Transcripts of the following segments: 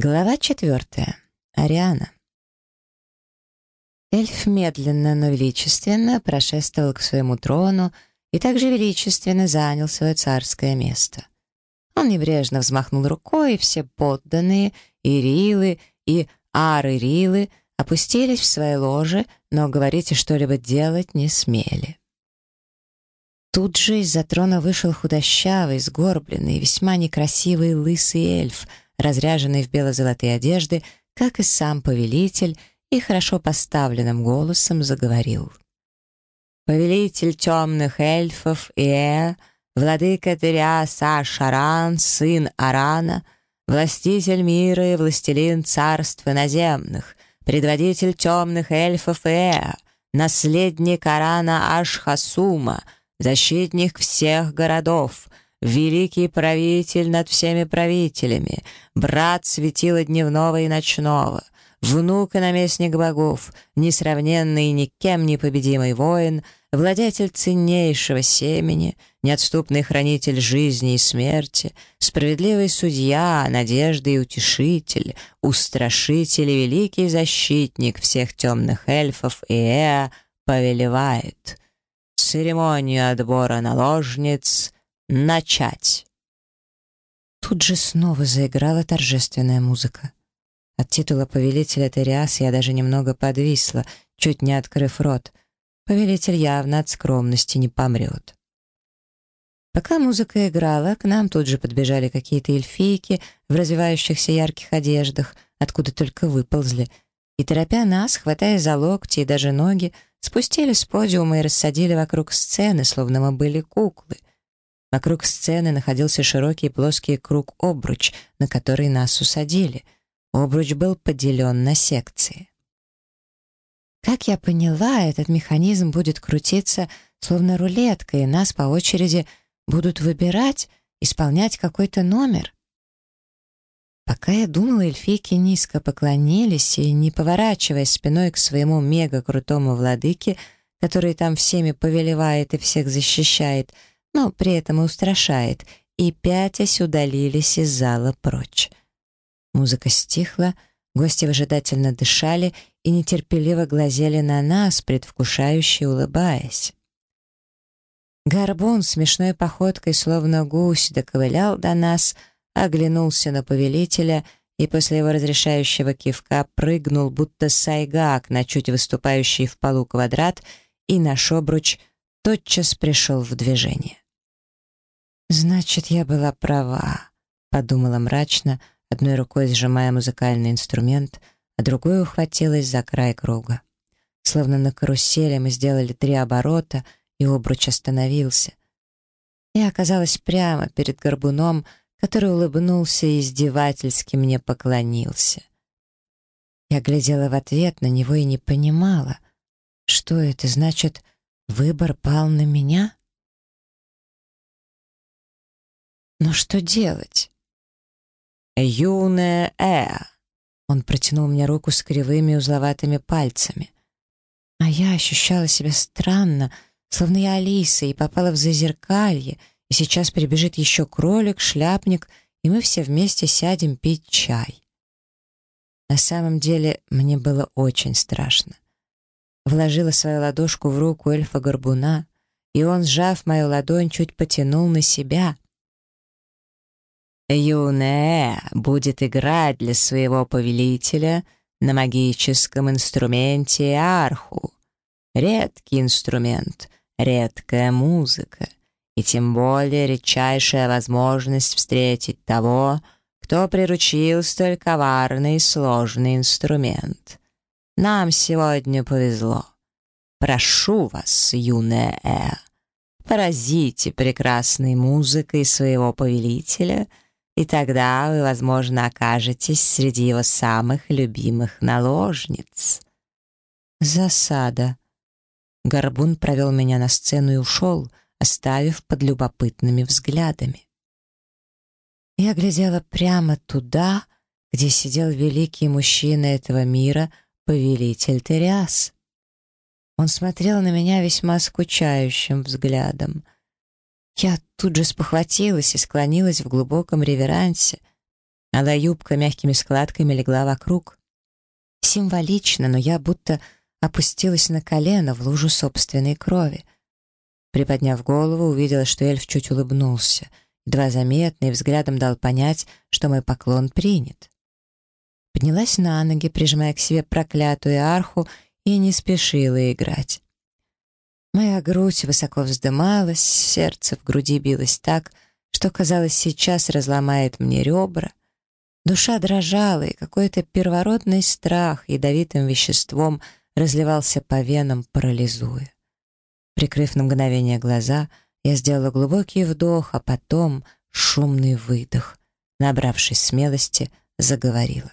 Глава четвертая. Ариана. Эльф медленно, но величественно прошествовал к своему трону и также величественно занял свое царское место. Он небрежно взмахнул рукой, и все подданные, и рилы, и ары рилы опустились в свои ложи, но говорить и что-либо делать не смели. Тут же из-за трона вышел худощавый, сгорбленный, весьма некрасивый лысый эльф — разряженный в бело-золотые одежды, как и сам повелитель, и хорошо поставленным голосом заговорил. «Повелитель темных эльфов Э, владыка Тыриаса Шаран, сын Арана, властитель мира и властелин царств наземных, предводитель темных эльфов Э, наследник Арана Ашхасума, защитник всех городов, великий правитель над всеми правителями, брат светила дневного и ночного, внук и наместник богов, несравненный никем непобедимый воин, владетель ценнейшего семени, неотступный хранитель жизни и смерти, справедливый судья, надежда и утешитель, устрашитель и великий защитник всех темных эльфов и повелевает. Церемонию отбора наложниц — начать. Тут же снова заиграла торжественная музыка. От титула повелителя Териас я даже немного подвисла, чуть не открыв рот. Повелитель явно от скромности не помрет. Пока музыка играла, к нам тут же подбежали какие-то эльфийки в развивающихся ярких одеждах, откуда только выползли, и, торопя нас, хватая за локти и даже ноги, спустили с подиума и рассадили вокруг сцены, словно мы были куклы. Вокруг сцены находился широкий плоский круг-обруч, на который нас усадили. Обруч был поделен на секции. Как я поняла, этот механизм будет крутиться словно рулетка, и нас по очереди будут выбирать, исполнять какой-то номер. Пока я думала, эльфийки низко поклонились и, не поворачиваясь спиной к своему мега-крутому владыке, который там всеми повелевает и всех защищает, но при этом и устрашает, и пятясь удалились из зала прочь. Музыка стихла, гости выжидательно дышали и нетерпеливо глазели на нас, предвкушающе улыбаясь. Горбун смешной походкой, словно гусь, доковылял до нас, оглянулся на повелителя и после его разрешающего кивка прыгнул, будто сайгак на чуть выступающий в полу квадрат, и наш обруч тотчас пришел в движение. «Значит, я была права», — подумала мрачно, одной рукой сжимая музыкальный инструмент, а другой ухватилась за край круга. Словно на карусели мы сделали три оборота, и обруч остановился. Я оказалась прямо перед горбуном, который улыбнулся и издевательски мне поклонился. Я глядела в ответ на него и не понимала, что это значит «выбор пал на меня»? Но что делать? Э, «Юная Э!» Он протянул мне руку с кривыми узловатыми пальцами. А я ощущала себя странно, словно я Алиса и попала в зазеркалье, и сейчас прибежит еще кролик, шляпник, и мы все вместе сядем пить чай. На самом деле мне было очень страшно. Вложила свою ладошку в руку эльфа-горбуна, и он, сжав мою ладонь, чуть потянул на себя — Юная будет играть для своего повелителя на магическом инструменте арху. Редкий инструмент, редкая музыка и тем более редчайшая возможность встретить того, кто приручил столь коварный и сложный инструмент. Нам сегодня повезло. Прошу вас, юная Э, поразите прекрасной музыкой своего повелителя — и тогда вы, возможно, окажетесь среди его самых любимых наложниц. Засада. Горбун провел меня на сцену и ушел, оставив под любопытными взглядами. Я глядела прямо туда, где сидел великий мужчина этого мира, повелитель Териас. Он смотрел на меня весьма скучающим взглядом — я тут же спохватилась и склонилась в глубоком реверансе. а Алая юбка мягкими складками легла вокруг. Символично, но я будто опустилась на колено в лужу собственной крови. Приподняв голову, увидела, что эльф чуть улыбнулся, едва заметный взглядом дал понять, что мой поклон принят. Поднялась на ноги, прижимая к себе проклятую арху, и не спешила играть. Моя грудь высоко вздымалась, сердце в груди билось так, что, казалось, сейчас разломает мне ребра. Душа дрожала, и какой-то первородный страх ядовитым веществом разливался по венам, парализуя. Прикрыв на мгновение глаза, я сделала глубокий вдох, а потом шумный выдох. Набравшись смелости, заговорила.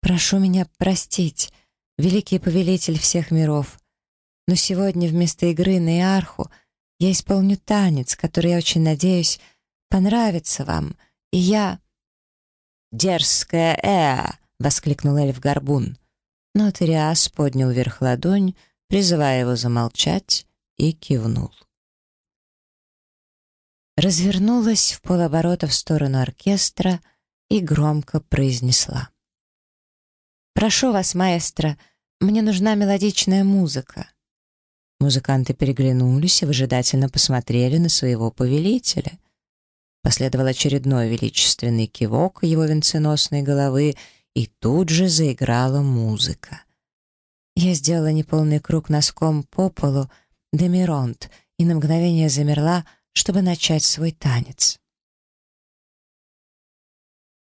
«Прошу меня простить, великий повелитель всех миров. Но сегодня вместо игры на Иарху я исполню танец, который, я очень надеюсь, понравится вам, и я...» «Дерзкая Эа!» — воскликнул эльф Горбун. Но Териас поднял вверх ладонь, призывая его замолчать, и кивнул. Развернулась в полоборота в сторону оркестра и громко произнесла. «Прошу вас, маэстро, мне нужна мелодичная музыка». Музыканты переглянулись и выжидательно посмотрели на своего повелителя. Последовал очередной величественный кивок его венценосной головы, и тут же заиграла музыка. Я сделала неполный круг носком по полу, демиронт, и на мгновение замерла, чтобы начать свой танец.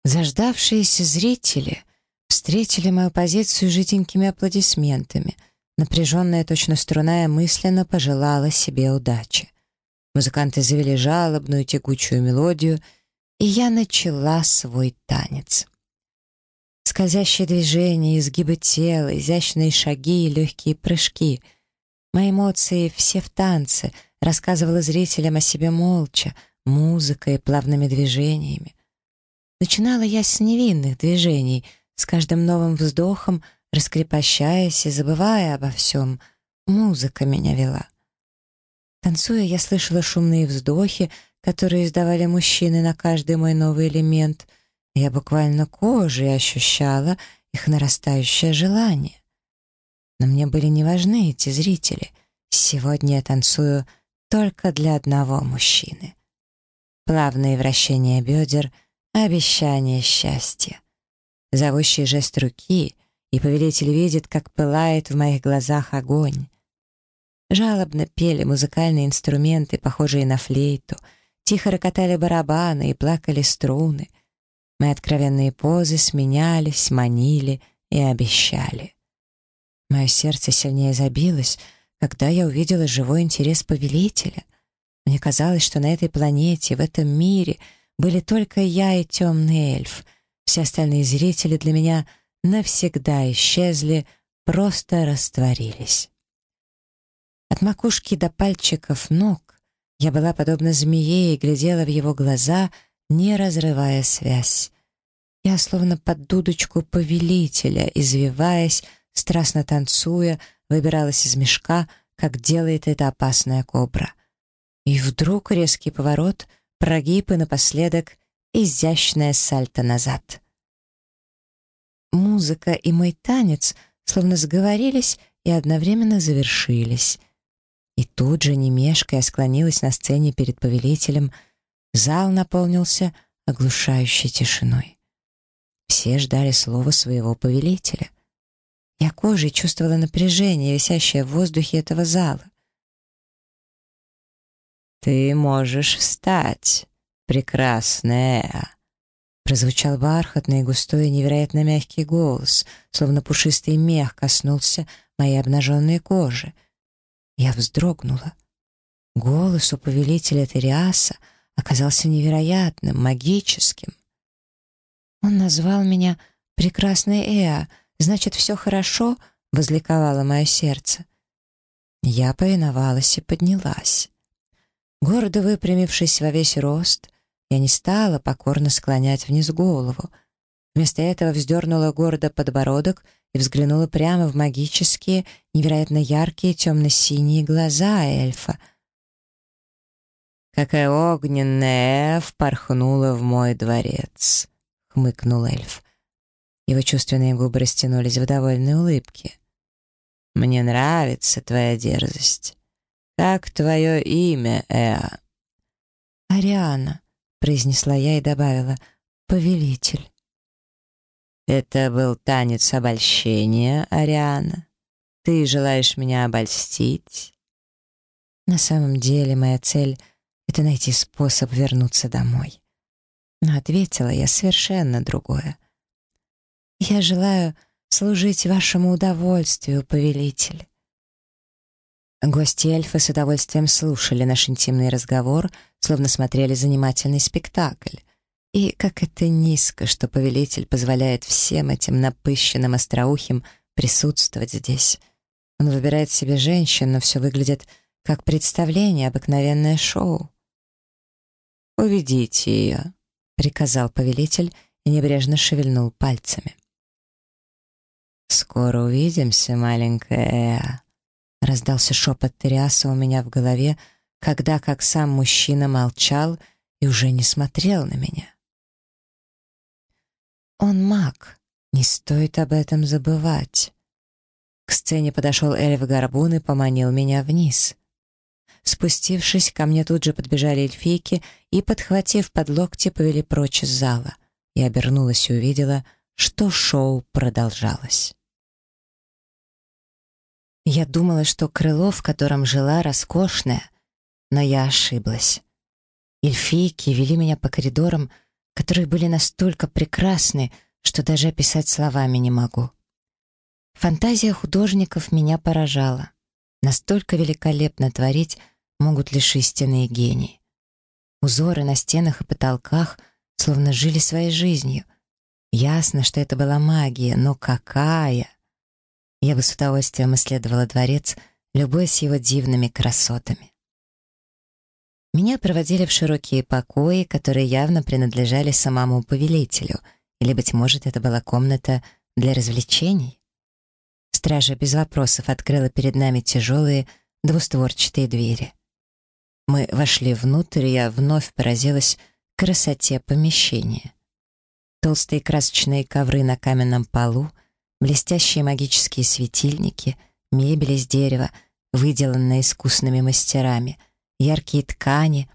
Заждавшиеся зрители встретили мою позицию жиденькими аплодисментами — Напряженная точно-струная мысленно пожелала себе удачи. Музыканты завели жалобную тягучую мелодию, и я начала свой танец. Скользящие движения, изгибы тела, изящные шаги и легкие прыжки. Мои эмоции все в танце, рассказывала зрителям о себе молча, музыкой плавными движениями. Начинала я с невинных движений, с каждым новым вздохом — раскрепощаясь и забывая обо всем, музыка меня вела. Танцуя, я слышала шумные вздохи, которые издавали мужчины на каждый мой новый элемент. Я буквально кожей ощущала их нарастающее желание. Но мне были не важны эти зрители. Сегодня я танцую только для одного мужчины. Плавные вращения бедер — обещание счастья. Зовущий жест руки, и повелитель видит, как пылает в моих глазах огонь. Жалобно пели музыкальные инструменты, похожие на флейту, тихо рокотали барабаны и плакали струны. Мои откровенные позы сменялись, манили и обещали. Мое сердце сильнее забилось, когда я увидела живой интерес повелителя. Мне казалось, что на этой планете, в этом мире были только я и темный эльф. Все остальные зрители для меня — навсегда исчезли, просто растворились. От макушки до пальчиков ног я была подобна змее и глядела в его глаза, не разрывая связь. Я словно под дудочку повелителя, извиваясь, страстно танцуя, выбиралась из мешка, как делает эта опасная кобра. И вдруг резкий поворот, прогиб и напоследок изящное сальто назад музыка и мой танец словно сговорились и одновременно завершились. И тут же, не мешкая, склонилась на сцене перед повелителем. Зал наполнился оглушающей тишиной. Все ждали слова своего повелителя. Я кожей чувствовала напряжение, висящее в воздухе этого зала. «Ты можешь встать, прекрасная!» Прозвучал бархатный, густой, невероятно мягкий голос, словно пушистый мех коснулся моей обнаженной кожи. Я вздрогнула. Голос у повелителя Териаса оказался невероятным, магическим. Он назвал меня «прекрасной Эа», значит, все хорошо, — возликовало мое сердце. Я повиновалась и поднялась. Гордо выпрямившись во весь рост, я не стала покорно склонять вниз голову. Вместо этого вздернула гордо подбородок и взглянула прямо в магические, невероятно яркие темно-синие глаза эльфа. «Какая огненная впорхнула в мой дворец!» — хмыкнул эльф. Его чувственные губы растянулись в довольной улыбке. «Мне нравится твоя дерзость. Как твое имя, Эа?» «Ариана», произнесла я и добавила «Повелитель». «Это был танец обольщения, Ариана. Ты желаешь меня обольстить?» «На самом деле моя цель — это найти способ вернуться домой». Но ответила я совершенно другое. «Я желаю служить вашему удовольствию, повелитель». Гости эльфы с удовольствием слушали наш интимный разговор, словно смотрели занимательный спектакль. И как это низко, что повелитель позволяет всем этим напыщенным остроухим присутствовать здесь. Он выбирает себе женщин, но все выглядит как представление, обыкновенное шоу. «Уведите ее», — приказал повелитель и небрежно шевельнул пальцами. «Скоро увидимся, маленькая Эа», Раздался шепот Триаса у меня в голове, когда, как сам мужчина, молчал и уже не смотрел на меня. «Он маг. Не стоит об этом забывать». К сцене подошел эльф Горбун и поманил меня вниз. Спустившись, ко мне тут же подбежали эльфийки и, подхватив под локти, повели прочь из зала. Я обернулась и увидела, что шоу продолжалось. Я думала, что крыло, в котором жила, роскошное, но я ошиблась. Эльфийки вели меня по коридорам, которые были настолько прекрасны, что даже описать словами не могу. Фантазия художников меня поражала. Настолько великолепно творить могут лишь истинные гении. Узоры на стенах и потолках словно жили своей жизнью. Ясно, что это была магия, но какая! Я бы с удовольствием исследовала дворец любой с его дивными красотами. Меня проводили в широкие покои, которые явно принадлежали самому повелителю, или, быть может, это была комната для развлечений. Стража без вопросов открыла перед нами тяжелые двустворчатые двери. Мы вошли внутрь, и я вновь поразилась красоте помещения. Толстые красочные ковры на каменном полу — Блестящие магические светильники, мебель из дерева, выделанная искусными мастерами, яркие ткани.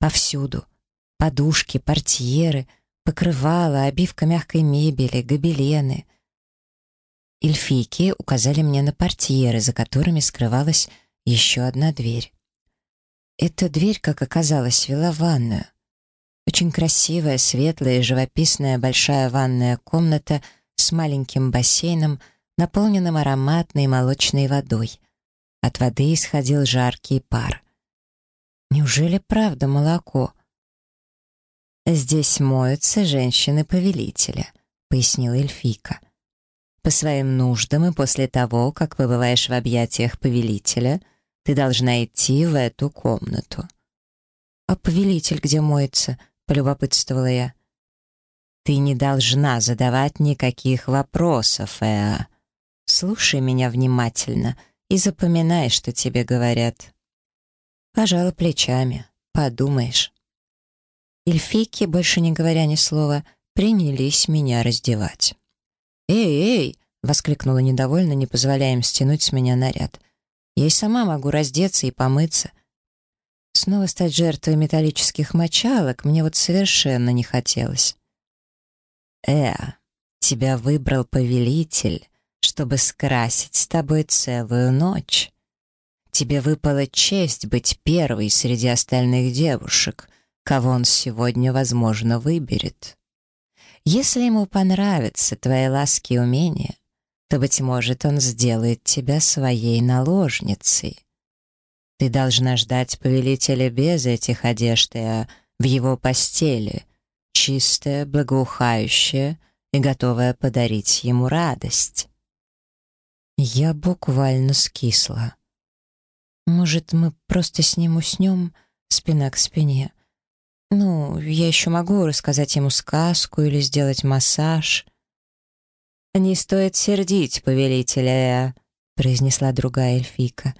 Повсюду. Подушки, портьеры, покрывала, обивка мягкой мебели, гобелены. Эльфийки указали мне на портьеры, за которыми скрывалась еще одна дверь. Эта дверь, как оказалось, вела в ванную. Очень красивая, светлая и живописная большая ванная комната — с маленьким бассейном, наполненным ароматной молочной водой. От воды исходил жаркий пар. Неужели правда молоко? «Здесь моются женщины-повелителя», — пояснила эльфийка. «По своим нуждам и после того, как побываешь в объятиях повелителя, ты должна идти в эту комнату». «А повелитель где моется?» — полюбопытствовала я. Ты не должна задавать никаких вопросов, Эа. Слушай меня внимательно и запоминай, что тебе говорят. Пожала плечами. Подумаешь. Эльфики, больше не говоря ни слова, принялись меня раздевать. «Эй, эй!» — воскликнула недовольно, не позволяя им стянуть с меня наряд. «Я и сама могу раздеться и помыться». Снова стать жертвой металлических мочалок мне вот совершенно не хотелось. «Э, тебя выбрал повелитель, чтобы скрасить с тобой целую ночь. Тебе выпала честь быть первой среди остальных девушек, кого он сегодня, возможно, выберет. Если ему понравятся твои ласки и умения, то, быть может, он сделает тебя своей наложницей. Ты должна ждать повелителя без этих одежд и в его постели — чистое, благоухающее и готовое подарить ему радость. Я буквально скисла. Может, мы просто с ним уснем спина к спине? Ну, я еще могу рассказать ему сказку или сделать массаж. «Не стоит сердить повелителя», — произнесла другая эльфийка.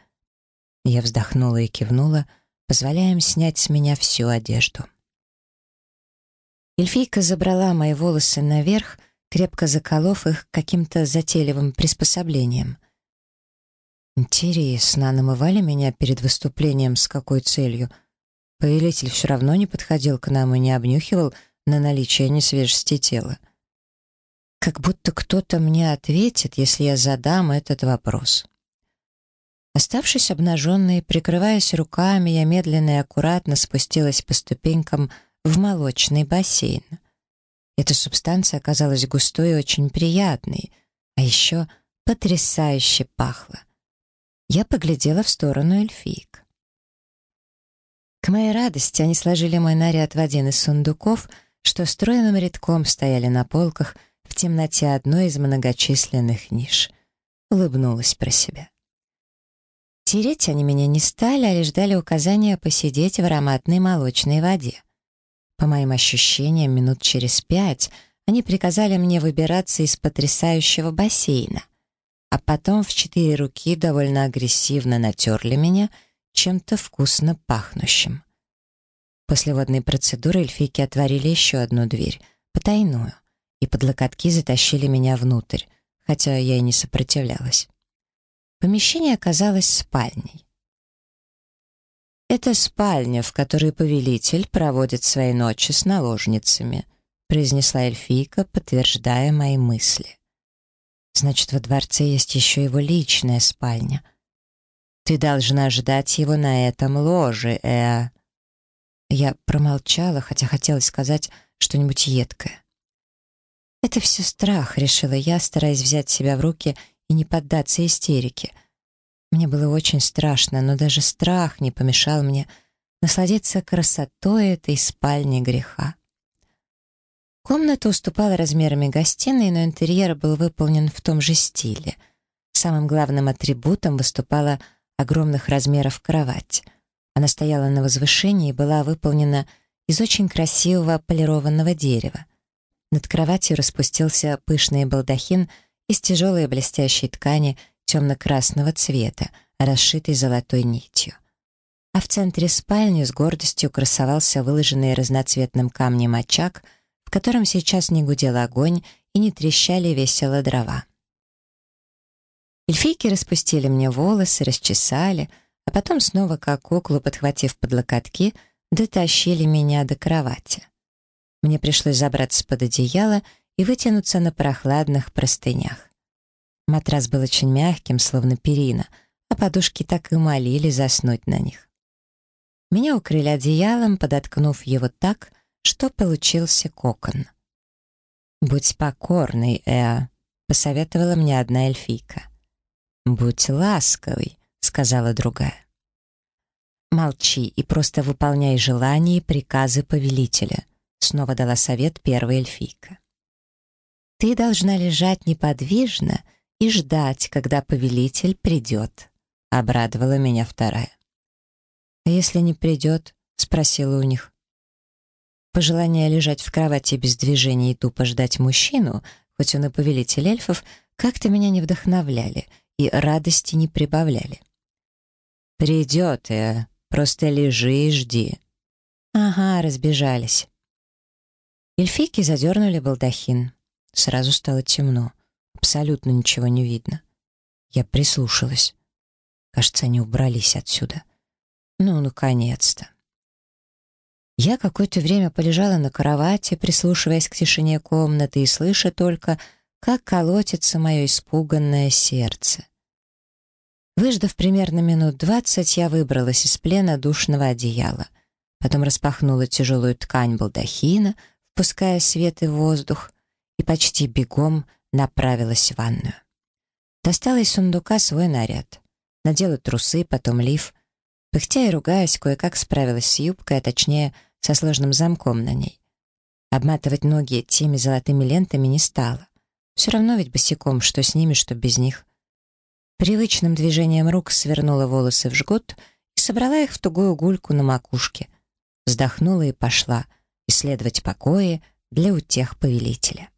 Я вздохнула и кивнула, позволяя им снять с меня всю одежду. Эльфийка забрала мои волосы наверх, крепко заколов их каким-то затейливым приспособлением. Интересно, а намывали меня перед выступлением с какой целью? Повелитель все равно не подходил к нам и не обнюхивал на наличие несвежести тела. Как будто кто-то мне ответит, если я задам этот вопрос. Оставшись обнаженной, прикрываясь руками, я медленно и аккуратно спустилась по ступенькам в молочный бассейн. Эта субстанция оказалась густой и очень приятной, а еще потрясающе пахла. Я поглядела в сторону эльфиек. К моей радости они сложили мой наряд в один из сундуков, что стройным рядком стояли на полках в темноте одной из многочисленных ниш. Улыбнулась про себя. Тереть они меня не стали, а лишь дали указание посидеть в ароматной молочной воде. По моим ощущениям, минут через пять они приказали мне выбираться из потрясающего бассейна, а потом в четыре руки довольно агрессивно натерли меня чем-то вкусно пахнущим. После водной процедуры эльфийки отворили еще одну дверь, потайную, и под локотки затащили меня внутрь, хотя я и не сопротивлялась. Помещение оказалось спальней. Это спальня, в которой повелитель проводит свои ночи с наложницами», произнесла эльфийка, подтверждая мои мысли. «Значит, во дворце есть еще его личная спальня. Ты должна ждать его на этом ложе, э. Я промолчала, хотя хотела сказать что-нибудь едкое. «Это все страх», — решила я, стараясь взять себя в руки и не поддаться истерике — мне было очень страшно, но даже страх не помешал мне насладиться красотой этой спальни греха. Комната уступала размерами гостиной, но интерьер был выполнен в том же стиле. Самым главным атрибутом выступала огромных размеров кровать. Она стояла на возвышении и была выполнена из очень красивого полированного дерева. Над кроватью распустился пышный балдахин из тяжелой блестящей ткани — темно-красного цвета, расшитый золотой нитью. А в центре спальни с гордостью красовался выложенный разноцветным камнем очаг, в котором сейчас не гудел огонь и не трещали весело дрова. Эльфийки распустили мне волосы, расчесали, а потом снова, как куклу, подхватив под локотки, дотащили меня до кровати. Мне пришлось забраться под одеяло и вытянуться на прохладных простынях. Матрас был очень мягким, словно перина, а подушки так и молили заснуть на них. Меня укрыли одеялом, подоткнув его так, что получился кокон. «Будь покорной, Эа», — посоветовала мне одна эльфийка. «Будь ласковый», — сказала другая. «Молчи и просто выполняй желания и приказы повелителя», — снова дала совет первая эльфийка. «Ты должна лежать неподвижно и ждать, когда повелитель придет», — обрадовала меня вторая. «А если не придет?» — спросила у них. Пожелание лежать в кровати без движения и тупо ждать мужчину, хоть он и повелитель эльфов, как-то меня не вдохновляли и радости не прибавляли. «Придет, я. Э, просто лежи и жди». «Ага, разбежались». Эльфийки задернули балдахин. Сразу стало темно. Абсолютно ничего не видно. Я прислушалась. Кажется, они убрались отсюда. Ну, наконец-то. Я какое-то время полежала на кровати, прислушиваясь к тишине комнаты и слыша только, как колотится мое испуганное сердце. Выждав примерно минут двадцать, я выбралась из плена душного одеяла. Потом распахнула тяжелую ткань балдахина, впуская свет и воздух, и почти бегом направилась в ванную. Достала из сундука свой наряд, надела трусы, потом лиф. Пыхтя и ругаясь, кое-как справилась с юбкой, а точнее, со сложным замком на ней. Обматывать ноги теми золотыми лентами не стала. Все равно ведь босиком, что с ними, что без них. Привычным движением рук свернула волосы в жгут и собрала их в тугую гульку на макушке. Вздохнула и пошла исследовать покои для утех повелителя.